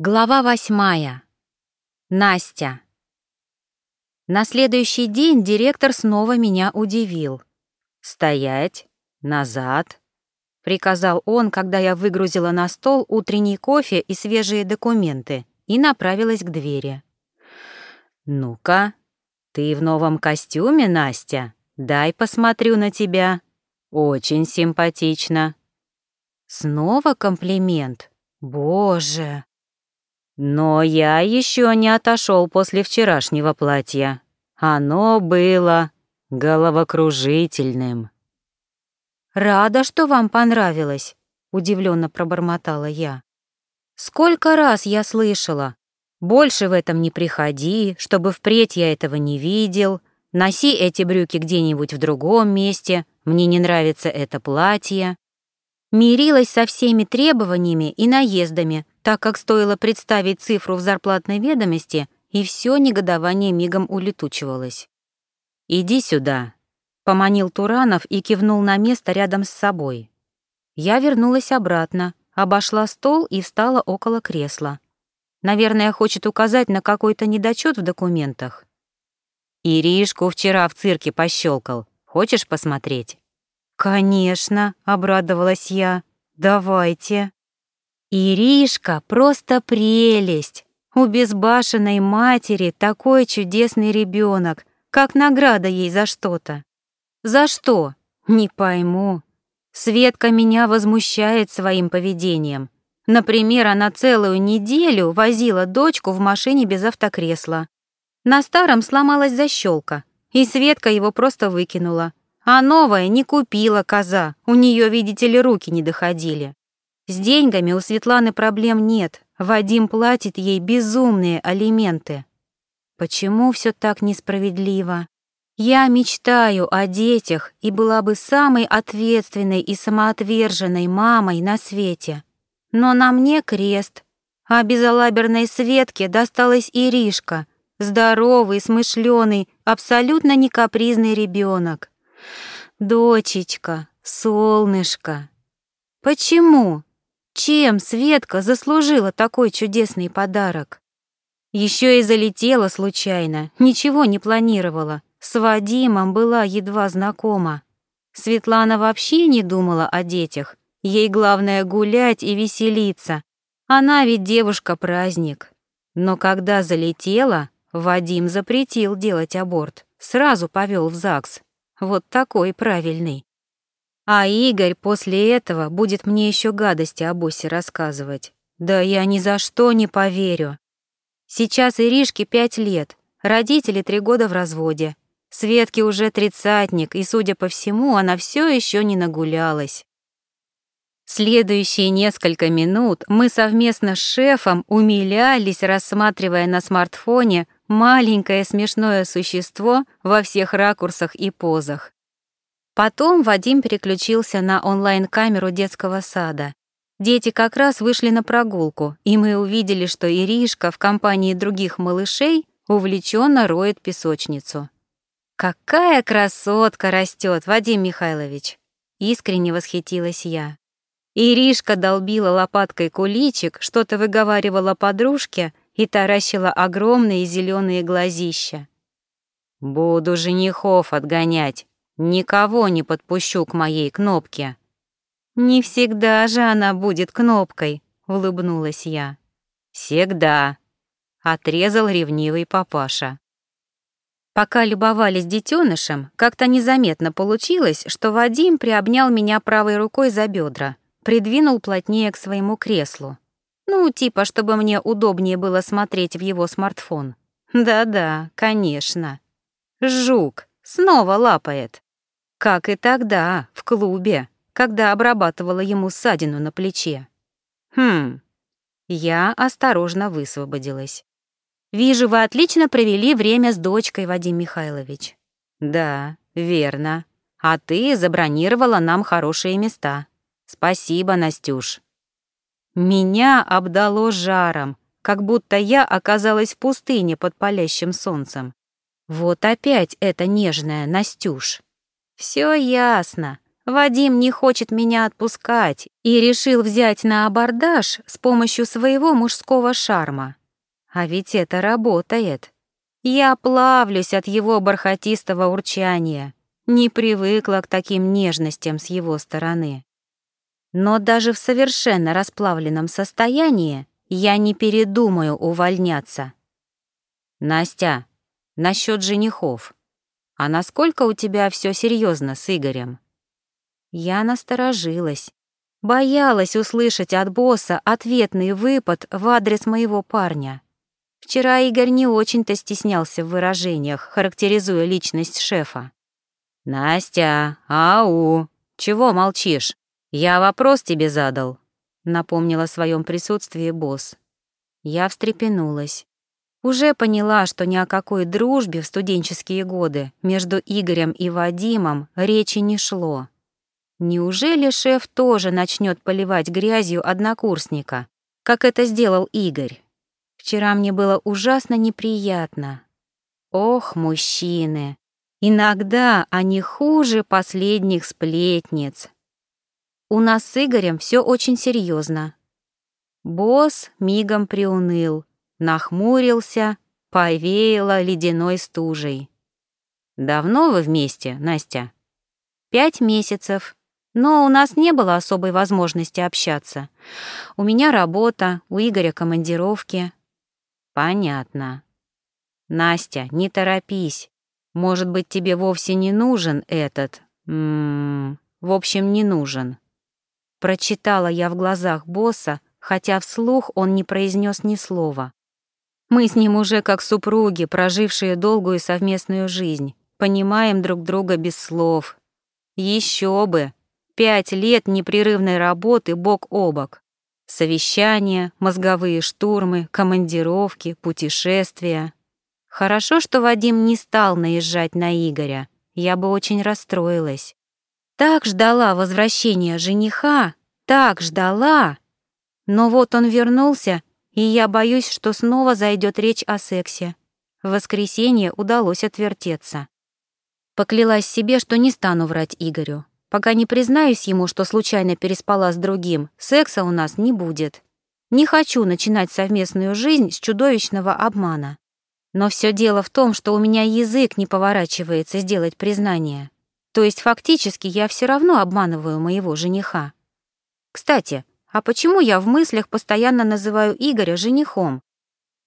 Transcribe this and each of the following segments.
Глава восьмая. Настя. На следующий день директор снова меня удивил. «Стоять! Назад!» — приказал он, когда я выгрузила на стол утренний кофе и свежие документы и направилась к двери. «Ну-ка, ты в новом костюме, Настя? Дай посмотрю на тебя. Очень симпатично». Снова комплимент. Боже! Но я еще не отошел после вчерашнего платья. Оно было головокружительным. «Рада, что вам понравилось», — удивленно пробормотала я. «Сколько раз я слышала. Больше в этом не приходи, чтобы впредь я этого не видел. Носи эти брюки где-нибудь в другом месте. Мне не нравится это платье». Мирилась со всеми требованиями и наездами, так как стоило представить цифру в зарплатной ведомости, и все негодование мигом улетучивалось. «Иди сюда», — поманил Туранов и кивнул на место рядом с собой. Я вернулась обратно, обошла стол и встала около кресла. Наверное, хочет указать на какой-то недочет в документах. «Иришку вчера в цирке пощелкал. Хочешь посмотреть?» «Конечно», — обрадовалась я. «Давайте». Иришка просто прелесть. У безбашенной матери такой чудесный ребенок, как награда ей за что-то. За что? Не пойму. Светка меня возмущает своим поведением. Например, она целую неделю возила дочку в машине без автокресла. На старом сломалась защелка, и Светка его просто выкинула. А новая не купила коза, у нее, видите ли, руки не доходили. С деньгами у Светланы проблем нет. Вадим платит ей безумные алименты. Почему все так несправедливо? Я мечтаю о детях и была бы самой ответственной и самоотверженной мамой на свете. Но на мне крест, а безалаберной Светке досталась Иришка, здоровый, смышленый, абсолютно не капризный ребенок. Дочечка, солнышко. Почему? Чем Светка заслужила такой чудесный подарок? Еще и залетела случайно, ничего не планировала. С Вадимом была едва знакома. Светлана вообще не думала о детях. Ей главное гулять и веселиться. Она ведь девушка-праздник. Но когда залетела, Вадим запретил делать аборт. Сразу повел в ЗАГС. Вот такой правильный. А Игорь после этого будет мне еще гадости о боссе рассказывать. Да я ни за что не поверю. Сейчас Иришке пять лет, родители три года в разводе. Светке уже тридцатник, и, судя по всему, она все еще не нагулялась. Следующие несколько минут мы совместно с шефом умилялись, рассматривая на смартфоне маленькое смешное существо во всех ракурсах и позах. Потом Вадим переключился на онлайн-камеру детского сада. Дети как раз вышли на прогулку, и мы увидели, что Иришка в компании других малышей увлеченно роет песочницу. «Какая красотка растет, Вадим Михайлович!» — искренне восхитилась я. Иришка долбила лопаткой куличик, что-то выговаривала подружке и таращила огромные зеленые глазища. «Буду женихов отгонять», Никого не подпущу к моей кнопке. Не всегда же она будет кнопкой, улыбнулась я. Всегда, отрезал ревнивый папаша. Пока любовались детенышем, как-то незаметно получилось, что Вадим приобнял меня правой рукой за бедра, придвинул плотнее к своему креслу. Ну, типа, чтобы мне удобнее было смотреть в его смартфон. Да-да, конечно. Жук снова лапает. Как и тогда, в клубе, когда обрабатывала ему ссадину на плече. Хм. Я осторожно высвободилась. Вижу, вы отлично провели время с дочкой, Вадим Михайлович. Да, верно. А ты забронировала нам хорошие места. Спасибо, Настюш. Меня обдало жаром, как будто я оказалась в пустыне под палящим солнцем. Вот опять эта нежная Настюш. Все ясно. Вадим не хочет меня отпускать и решил взять на абордаж с помощью своего мужского шарма. А ведь это работает. Я плавлюсь от его бархатистого урчания, не привыкла к таким нежностям с его стороны. Но даже в совершенно расплавленном состоянии я не передумаю увольняться. Настя, насчет женихов. А насколько у тебя все серьезно с Игорем? Я насторожилась. Боялась услышать от босса ответный выпад в адрес моего парня. Вчера Игорь не очень-то стеснялся в выражениях, характеризуя личность шефа. «Настя, ау, чего молчишь? Я вопрос тебе задал», — напомнил о своем присутствии босс. Я встрепенулась. Уже поняла, что ни о какой дружбе в студенческие годы между Игорем и Вадимом речи не шло. Неужели шеф тоже начнет поливать грязью однокурсника, как это сделал Игорь? Вчера мне было ужасно неприятно. Ох, мужчины! Иногда они хуже последних сплетниц. У нас с Игорем все очень серьезно. Босс мигом приуныл, нахмурился, повеяло ледяной стужей. «Давно вы вместе, Настя?» «Пять месяцев», но у нас не было особой возможности общаться. У меня работа, у Игоря командировки. Понятно. Настя, не торопись. Может быть, тебе вовсе не нужен этот... М м-м, в общем, не нужен. Прочитала я в глазах босса, хотя вслух он не произнес ни слова. Мы с ним уже как супруги, прожившие долгую совместную жизнь, понимаем друг друга без слов. Еще бы! Пять лет непрерывной работы бок о бок. Совещания, мозговые штурмы, командировки, путешествия. Хорошо, что Вадим не стал наезжать на Игоря. Я бы очень расстроилась. Так ждала возвращения жениха, так ждала. Но вот он вернулся, и я боюсь, что снова зайдет речь о сексе. В воскресенье удалось отвертеться. Поклялась себе, что не стану врать Игорю. Пока не признаюсь ему, что случайно переспала с другим, секса у нас не будет. Не хочу начинать совместную жизнь с чудовищного обмана. Но все дело в том, что у меня язык не поворачивается сделать признание. То есть фактически я все равно обманываю моего жениха. Кстати, а почему я в мыслях постоянно называю Игоря женихом?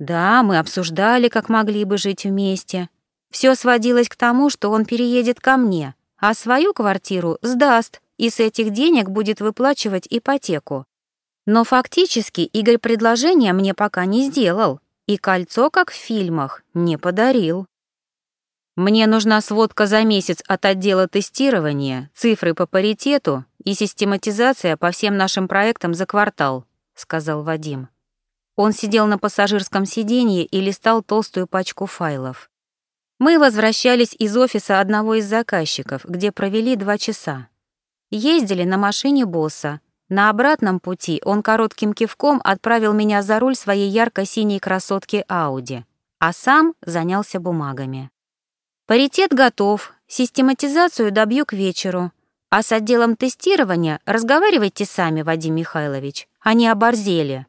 Да, мы обсуждали, как могли бы жить вместе. Все сводилось к тому, что он переедет ко мне — а свою квартиру сдаст и с этих денег будет выплачивать ипотеку. Но фактически Игорь предложение мне пока не сделал и кольцо, как в фильмах, не подарил. Мне нужна сводка за месяц от отдела тестирования, цифры по паритету и систематизация по всем нашим проектам за квартал, сказал Вадим. Он сидел на пассажирском сиденье и листал толстую пачку файлов. Мы возвращались из офиса одного из заказчиков, где провели два часа. Ездили на машине босса. На обратном пути он коротким кивком отправил меня за руль своей ярко-синей красотки Ауди, а сам занялся бумагами. Паритет готов, систематизацию добью к вечеру, а с отделом тестирования разговаривайте сами, Вадим Михайлович, они оборзели.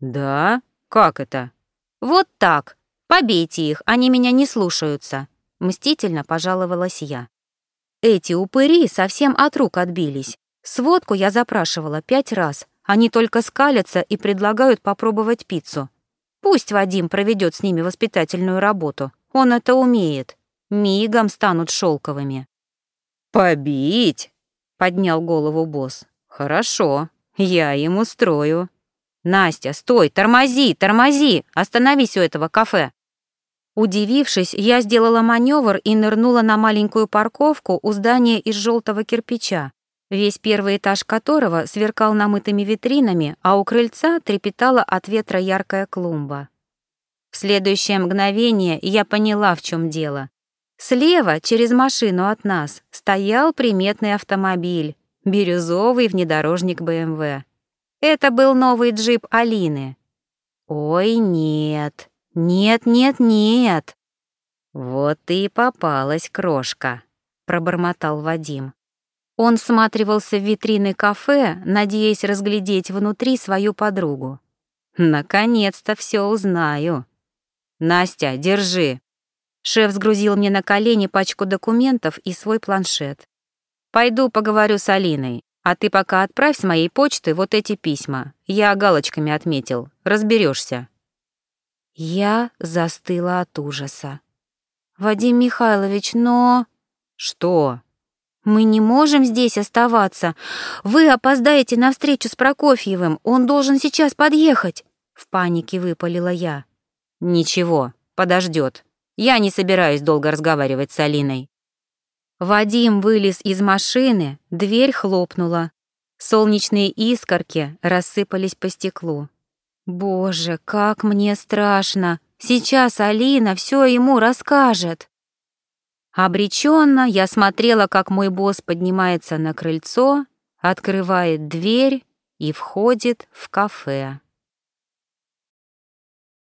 Да? Как это? Вот так. Побейте их, они меня не слушаются», — мстительно пожаловалась я. Эти упыри совсем от рук отбились. Сводку я запрашивала пять раз. Они только скалятся и предлагают попробовать пиццу. Пусть Вадим проведет с ними воспитательную работу. Он это умеет. Мигом станут шелковыми. «Побить?» — поднял голову босс. «Хорошо, я им устрою». «Настя, стой, тормози, тормози! Остановись у этого кафе!» Удивившись, я сделала маневр и нырнула на маленькую парковку у здания из желтого кирпича, весь первый этаж которого сверкал намытыми витринами, а у крыльца трепетала от ветра яркая клумба. В следующее мгновение я поняла, в чем дело. Слева, через машину от нас, стоял приметный автомобиль, бирюзовый внедорожник БМВ. Это был новый джип Алины. Ой, нет, нет, нет, нет. Вот ты и попалась, крошка, пробормотал Вадим. Он всматривался в витрины кафе, надеясь разглядеть внутри свою подругу. «Наконец-то все узнаю». «Настя, держи». Шеф сгрузил мне на колени пачку документов и свой планшет. «Пойду поговорю с Алиной, а ты пока отправь с моей почты вот эти письма. Я галочками отметил. Разберешься. Я застыла от ужаса. «Вадим Михайлович, но...» «Что?» «Мы не можем здесь оставаться. Вы опоздаете на встречу с Прокофьевым. Он должен сейчас подъехать!» В панике выпалила я. «Ничего, подождет. Я не собираюсь долго разговаривать с Алиной». Вадим вылез из машины, дверь хлопнула. Солнечные искорки рассыпались по стеклу. «Боже, как мне страшно! Сейчас Алина все ему расскажет!» Обреченно я смотрела, как мой босс поднимается на крыльцо, открывает дверь и входит в кафе.